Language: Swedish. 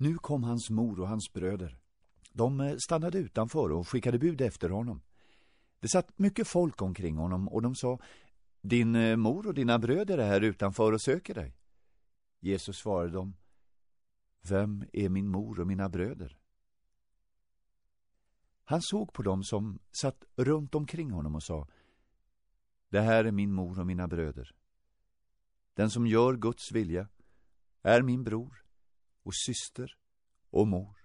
Nu kom hans mor och hans bröder. De eh, stannade utanför och skickade bud efter honom. Det satt mycket folk omkring honom och de sa Din eh, mor och dina bröder är här utanför och söker dig. Jesus svarade dem Vem är min mor och mina bröder? Han såg på dem som satt runt omkring honom och sa Det här är min mor och mina bröder. Den som gör Guds vilja är min bror och syster och mor.